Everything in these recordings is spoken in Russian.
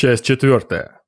Часть четвертая.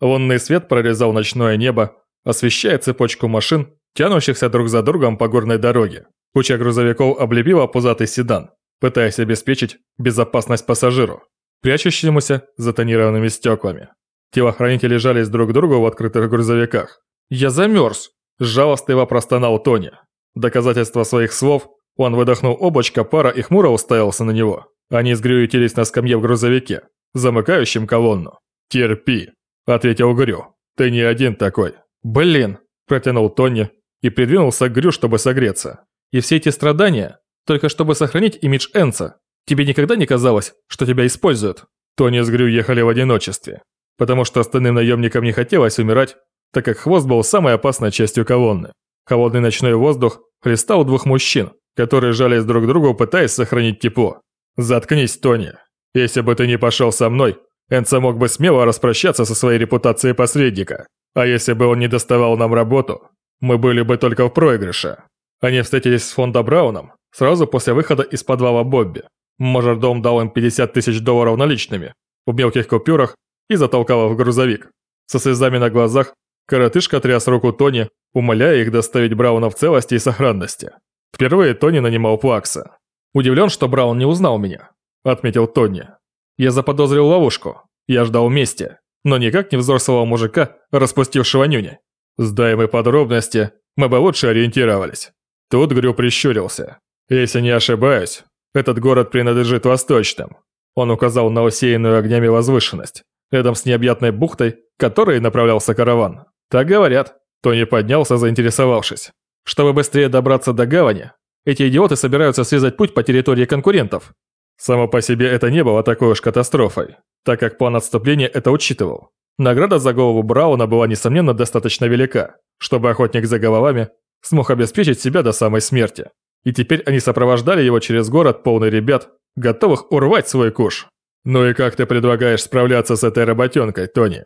Лунный свет прорезал ночное небо, освещая цепочку машин, тянущихся друг за другом по горной дороге. Куча грузовиков облепила пузатый седан, пытаясь обеспечить безопасность пассажиру, прячущемуся за тонированными стеклами. Телохранители жались друг к другу в открытых грузовиках. «Я замерз!» – жалостливо простонал Тони. Доказательство своих слов он выдохнул облачко пара и хмуро уставился на него. Они сгрюютились на скамье в грузовике, замыкающем колонну. «Терпи», – ответил Грю. «Ты не один такой». «Блин», – протянул Тони и придвинулся к Грю, чтобы согреться. «И все эти страдания, только чтобы сохранить имидж Энца. Тебе никогда не казалось, что тебя используют?» Тони с Грю ехали в одиночестве, потому что остальным наемникам не хотелось умирать, так как хвост был самой опасной частью колонны. Холодный ночной воздух хлестал двух мужчин, которые жались друг к другу, пытаясь сохранить тепло. «Заткнись, Тони. Если бы ты не пошел со мной, Энца мог бы смело распрощаться со своей репутацией посредника. А если бы он не доставал нам работу, мы были бы только в проигрыше». Они встретились с Фонда Брауном сразу после выхода из подвала Бобби. Мажордом дал им 50 тысяч долларов наличными в мелких купюрах и затолкал в грузовик. Со слезами на глазах коротышка тряс руку Тони, умоляя их доставить Брауна в целости и сохранности. Впервые Тони нанимал Плакса. «Удивлен, что Браун не узнал меня», – отметил Тони. «Я заподозрил ловушку. Я ждал мести, но никак не взрослого мужика, распустившего нюни. Сдай мы подробности, мы бы лучше ориентировались». Тут Грю прищурился. «Если не ошибаюсь, этот город принадлежит восточным». Он указал на усеянную огнями возвышенность, рядом с необъятной бухтой, к которой направлялся караван. «Так говорят». Тони поднялся, заинтересовавшись. Чтобы быстрее добраться до гавани, эти идиоты собираются срезать путь по территории конкурентов. Само по себе это не было такой уж катастрофой, так как план отступления это учитывал. Награда за голову Брауна была несомненно достаточно велика, чтобы охотник за головами смог обеспечить себя до самой смерти. И теперь они сопровождали его через город полный ребят, готовых урвать свой куш. «Ну и как ты предлагаешь справляться с этой работенкой, Тони?»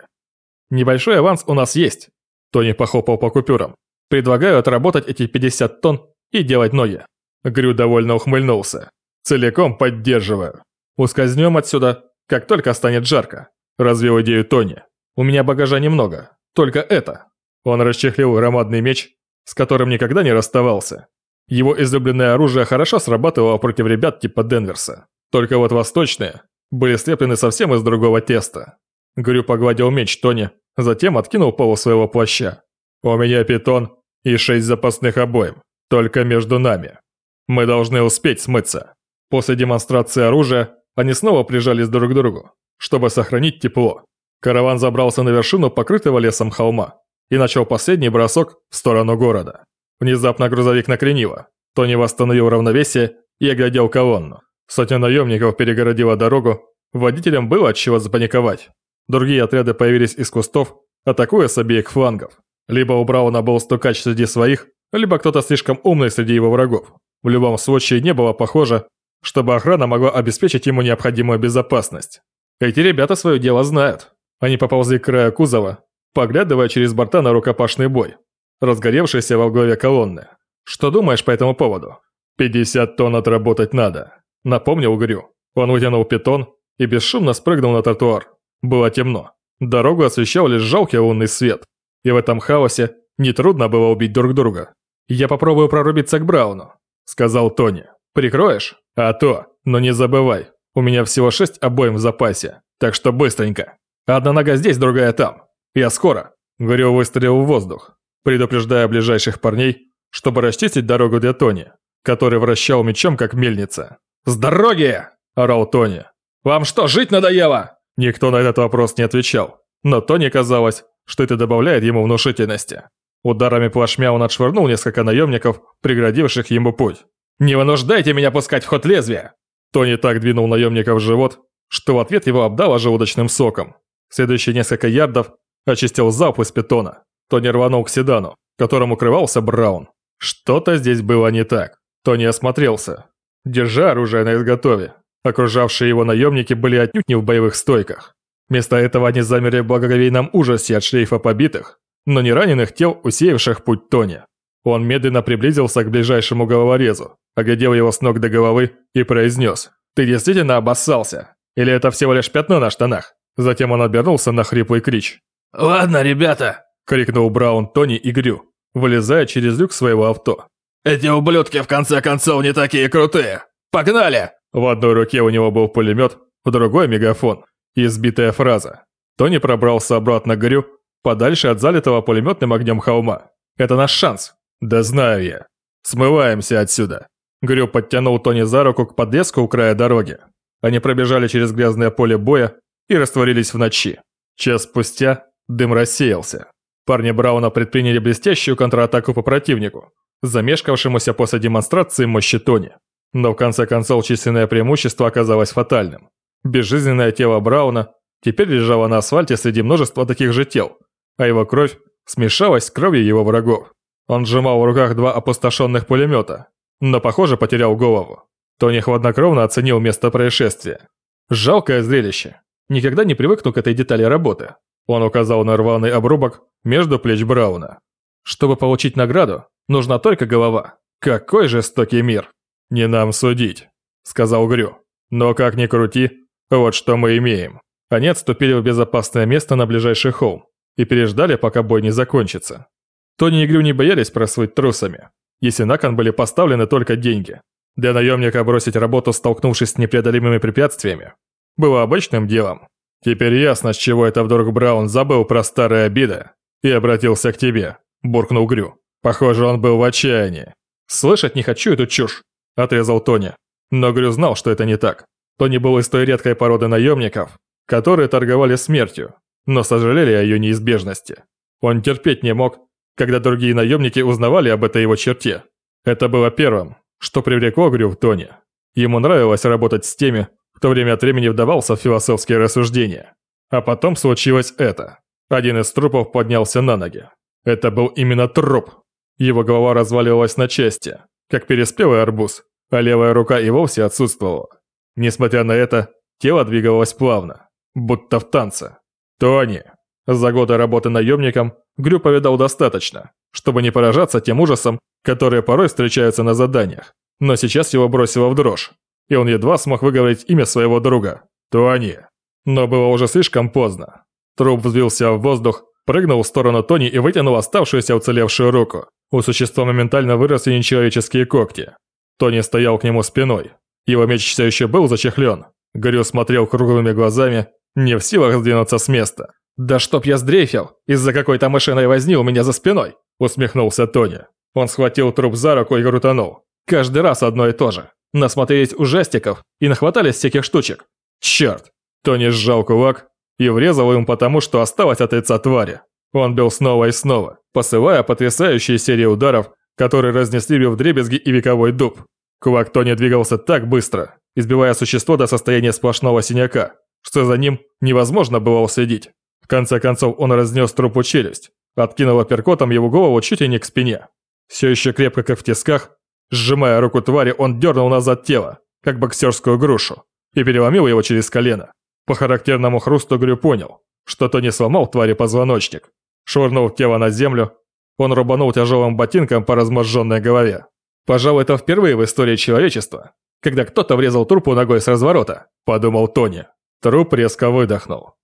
«Небольшой аванс у нас есть», – Тони похлопал по купюрам. Предлагаю отработать эти 50 тонн и делать ноги. Грю довольно ухмыльнулся. Целиком поддерживаю. Ускользнем отсюда, как только станет жарко. Развил идею Тони. У меня багажа немного, только это. Он расчехлил громадный меч, с которым никогда не расставался. Его излюбленное оружие хорошо срабатывало против ребят типа Денверса. Только вот восточные были слеплены совсем из другого теста. Грю погладил меч Тони, затем откинул полу своего плаща. У меня питон и шесть запасных обоим, только между нами. Мы должны успеть смыться. После демонстрации оружия они снова прижались друг к другу, чтобы сохранить тепло. Караван забрался на вершину покрытого лесом холма и начал последний бросок в сторону города. Внезапно грузовик накренило. Тони восстановил равновесие и оглядел колонну. Сотня наемников перегородила дорогу, водителям было от чего запаниковать. Другие отряды появились из кустов, атакуя с обеих флангов. Либо у Брауна был стукач среди своих, либо кто-то слишком умный среди его врагов. В любом случае не было похоже, чтобы охрана могла обеспечить ему необходимую безопасность. Эти ребята свое дело знают. Они поползли к краю кузова, поглядывая через борта на рукопашный бой, разгоревшийся во главе колонны. Что думаешь по этому поводу? 50 тонн отработать надо, напомнил Грю. Он вытянул питон и бесшумно спрыгнул на тротуар. Было темно. Дорогу освещал лишь жалкий лунный свет и в этом хаосе нетрудно было убить друг друга. «Я попробую прорубиться к Брауну», – сказал Тони. «Прикроешь? А то, но не забывай, у меня всего шесть обоим в запасе, так что быстренько. Одна нога здесь, другая там. Я скоро». Горел выстрелил в воздух, предупреждая ближайших парней, чтобы расчистить дорогу для Тони, который вращал мечом как мельница. «С дороги!» – орал Тони. «Вам что, жить надоело?» Никто на этот вопрос не отвечал, но Тони, казалось, что это добавляет ему внушительности. Ударами плашмя он отшвырнул несколько наемников, преградивших ему путь. «Не вынуждайте меня пускать в ход лезвия!» Тони так двинул наемника в живот, что в ответ его обдало желудочным соком. Следующие несколько ярдов очистил залп из питона. Тони рванул к седану, которым укрывался Браун. Что-то здесь было не так. Тони осмотрелся, держа оружие на изготове. Окружавшие его наемники были отнюдь не в боевых стойках. Вместо этого они замерли в благоговейном ужасе от шлейфа побитых, но не раненых тел, усеявших путь Тони. Он медленно приблизился к ближайшему головорезу, оглядел его с ног до головы и произнес. «Ты действительно обоссался? Или это всего лишь пятно на штанах? Затем он обернулся на хриплый крич. «Ладно, ребята!» – крикнул Браун Тони и Грю, вылезая через люк своего авто. «Эти ублюдки в конце концов не такие крутые! Погнали!» В одной руке у него был пулемет, в другой – мегафон. Избитая фраза. Тони пробрался обратно к Грю, подальше от залитого пулеметным огнем холма. «Это наш шанс!» «Да знаю я!» «Смываемся отсюда!» Грю подтянул Тони за руку к подлеску у края дороги. Они пробежали через грязное поле боя и растворились в ночи. Час спустя дым рассеялся. Парни Брауна предприняли блестящую контратаку по противнику, замешкавшемуся после демонстрации мощи Тони. Но в конце концов численное преимущество оказалось фатальным. Безжизненное тело Брауна теперь лежало на асфальте среди множества таких же тел, а его кровь смешалась с кровью его врагов. Он сжимал в руках два опустошенных пулемета, но, похоже, потерял голову. Тони хладнокровно оценил место происшествия. Жалкое зрелище. Никогда не привыкну к этой детали работы. Он указал на рваный обрубок между плеч Брауна. Чтобы получить награду, нужна только голова. Какой жестокий мир. Не нам судить, сказал Грю. Но как ни крути, вот что мы имеем. Они отступили в безопасное место на ближайший холм и переждали, пока бой не закончится. Тони и Грю не боялись прослыть трусами, если на кон были поставлены только деньги. Для наемника бросить работу, столкнувшись с непреодолимыми препятствиями, было обычным делом. Теперь ясно, с чего это вдруг Браун забыл про старые обиды и обратился к тебе, буркнул Грю. Похоже, он был в отчаянии. «Слышать не хочу эту чушь», – отрезал Тони. Но Грю знал, что это не так. Тони был из той редкой породы наемников, которые торговали смертью, но сожалели о ее неизбежности. Он терпеть не мог, когда другие наемники узнавали об этой его черте. Это было первым, что привлекло Грю в Тони. Ему нравилось работать с теми, кто время от времени вдавался в философские рассуждения. А потом случилось это. Один из трупов поднялся на ноги. Это был именно труп. Его голова разваливалась на части, как переспелый арбуз, а левая рука и вовсе отсутствовала. Несмотря на это, тело двигалось плавно, будто в танце. Тони. За годы работы наемником Грю повидал достаточно, чтобы не поражаться тем ужасом, которые порой встречаются на заданиях. Но сейчас его бросило в дрожь, и он едва смог выговорить имя своего друга – Туани. Но было уже слишком поздно. Труп взвился в воздух, прыгнул в сторону Тони и вытянул оставшуюся уцелевшую руку. У существа моментально выросли нечеловеческие когти. Тони стоял к нему спиной. Его меч все еще был зачехлен. Грю смотрел круглыми глазами, не в силах сдвинуться с места. «Да чтоб я сдрейфил! Из-за какой-то мышиной возни у меня за спиной!» Усмехнулся Тони. Он схватил труп за руку и крутанул. Каждый раз одно и то же. Насмотрелись ужастиков и нахватались всяких штучек. Черт! Тони сжал кулак и врезал им потому, что осталось от лица твари. Он бил снова и снова, посылая потрясающие серии ударов, которые разнесли бы дребезги и вековой дуб. Кулак Тони двигался так быстро, избивая существо до состояния сплошного синяка, что за ним невозможно было уследить. В конце концов он разнес трупу челюсть, откинул апперкотом его голову чуть ли не к спине. Все еще крепко как в тисках, сжимая руку твари, он дернул назад тело, как боксерскую грушу, и переломил его через колено. По характерному хрусту Грю понял, что то не сломал твари позвоночник. Швырнул тело на землю, он рубанул тяжелым ботинком по разможженной голове. Пожалуй, это впервые в истории человечества, когда кто-то врезал трупу ногой с разворота, подумал Тони. Труп резко выдохнул.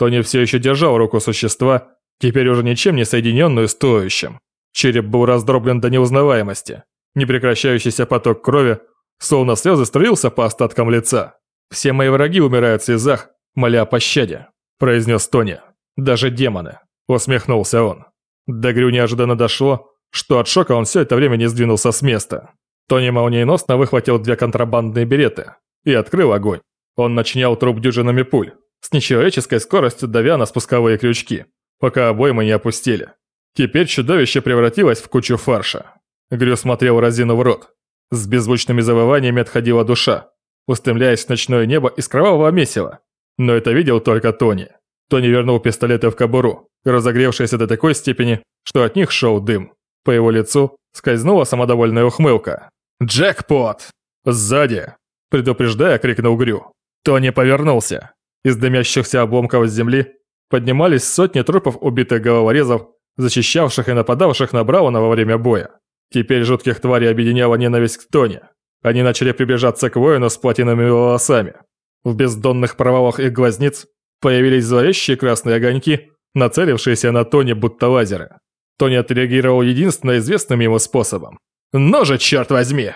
Тони все еще держал руку существа, теперь уже ничем не соединенную с туловищем. Череп был раздроблен до неузнаваемости. Непрекращающийся поток крови, словно слезы, струился по остаткам лица. «Все мои враги умирают в слезах, моля о пощаде», – произнес Тони. «Даже демоны», – усмехнулся он. До Грю неожиданно дошло, что от шока он все это время не сдвинулся с места. Тони молниеносно выхватил две контрабандные береты и открыл огонь. Он начинял труп дюжинами пуль, с нечеловеческой скоростью давя на спусковые крючки, пока обоймы не опустили. Теперь чудовище превратилось в кучу фарша. Грю смотрел разину в рот. С беззвучными завываниями отходила душа, устремляясь в ночное небо из кровавого месива. Но это видел только Тони. Тони вернул пистолеты в кобуру, разогревшиеся до такой степени, что от них шел дым. По его лицу скользнула самодовольная ухмылка. «Джекпот!» «Сзади!» Предупреждая, крикнул Грю. Тони повернулся. Из дымящихся обломков земли поднимались сотни трупов убитых головорезов, защищавших и нападавших на Брауна во время боя. Теперь жутких тварей объединяла ненависть к Тони. Они начали приближаться к воину с платиновыми волосами. В бездонных провалах их глазниц Появились зловещие красные огоньки, нацелившиеся на Тони будто лазеры. Тони отреагировал единственно известным ему способом. «Ну же, черт возьми!»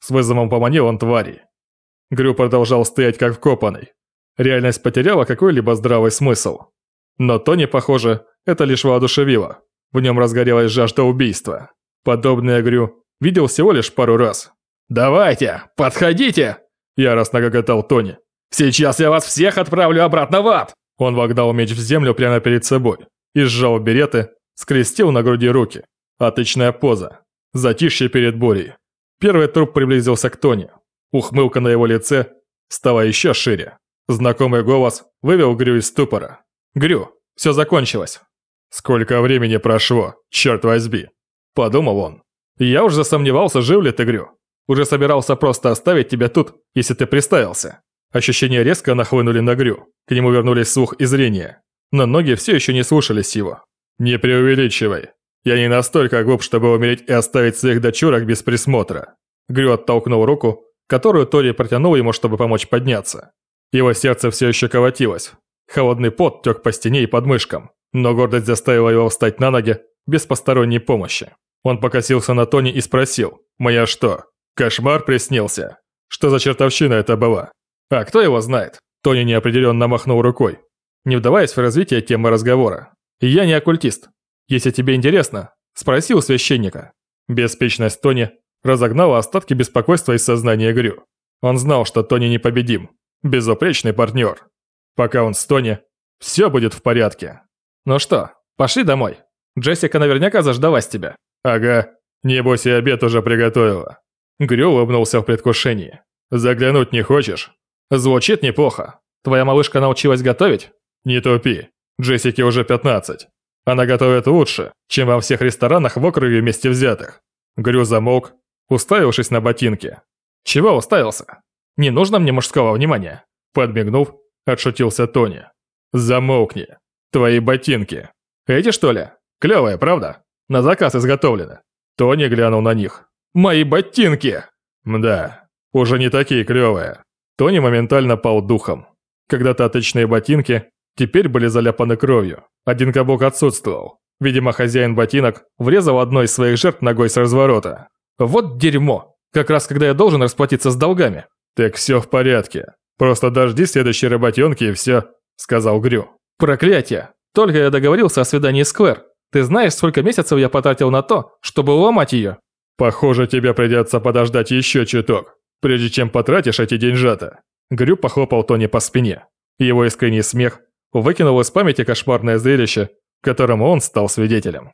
С вызовом поманил он твари. Грю продолжал стоять как вкопанный. Реальность потеряла какой-либо здравый смысл. Но Тони, похоже, это лишь воодушевило. В нем разгорелась жажда убийства. Подобное Грю видел всего лишь пару раз. «Давайте, подходите!» Яростно гоготал Тони. «Сейчас я вас всех отправлю обратно в ад!» Он вогнал меч в землю прямо перед собой и сжал береты, скрестил на груди руки. Отличная поза. Затишье перед бурей. Первый труп приблизился к Тони. Ухмылка на его лице стала еще шире. Знакомый голос вывел Грю из ступора. «Грю, все закончилось». «Сколько времени прошло, черт возьми!» Подумал он. «Я уж засомневался, жив ли ты, Грю. Уже собирался просто оставить тебя тут, если ты приставился». Ощущения резко нахлынули на Грю. К нему вернулись слух и зрение. Но ноги все еще не слушались его. «Не преувеличивай. Я не настолько глуп, чтобы умереть и оставить своих дочурок без присмотра». Грю оттолкнул руку, которую Тори протянул ему, чтобы помочь подняться. Его сердце все еще колотилось. Холодный пот тек по стене и подмышкам, но гордость заставила его встать на ноги без посторонней помощи. Он покосился на Тони и спросил, «Моя что, кошмар приснился? Что за чертовщина это была?» «А кто его знает?» Тони неопределенно махнул рукой, не вдаваясь в развитие темы разговора. «Я не оккультист. Если тебе интересно, спроси у священника». Беспечность Тони разогнала остатки беспокойства из сознания Грю. Он знал, что Тони непобедим, безупречный партнер. Пока он с Тони, все будет в порядке. Ну что, пошли домой. Джессика наверняка заждалась тебя. Ага, небось и обед уже приготовила. Грю улыбнулся в предвкушении. Заглянуть не хочешь? Звучит неплохо. Твоя малышка научилась готовить? Не тупи. Джессике уже 15. Она готовит лучше, чем во всех ресторанах в округе вместе взятых. Грю замолк, уставившись на ботинки. Чего уставился? Не нужно мне мужского внимания. Подмигнув, отшутился Тони. Замолкни. Твои ботинки. Эти что ли? Клевые, правда? На заказ изготовлены. Тони глянул на них. Мои ботинки! Мда, уже не такие клевые. Тони моментально пал духом. Когда-то отличные ботинки теперь были заляпаны кровью. Один каблук отсутствовал. Видимо, хозяин ботинок врезал одной из своих жертв ногой с разворота. Вот дерьмо. Как раз когда я должен расплатиться с долгами. Так все в порядке. Просто дожди следующей работенки и все, сказал Грю. Проклятие. Только я договорился о свидании с Клэр. Ты знаешь, сколько месяцев я потратил на то, чтобы уломать ее? Похоже, тебе придется подождать еще чуток прежде чем потратишь эти деньжата». Грю похлопал Тони по спине. Его искренний смех выкинул из памяти кошмарное зрелище, которому он стал свидетелем.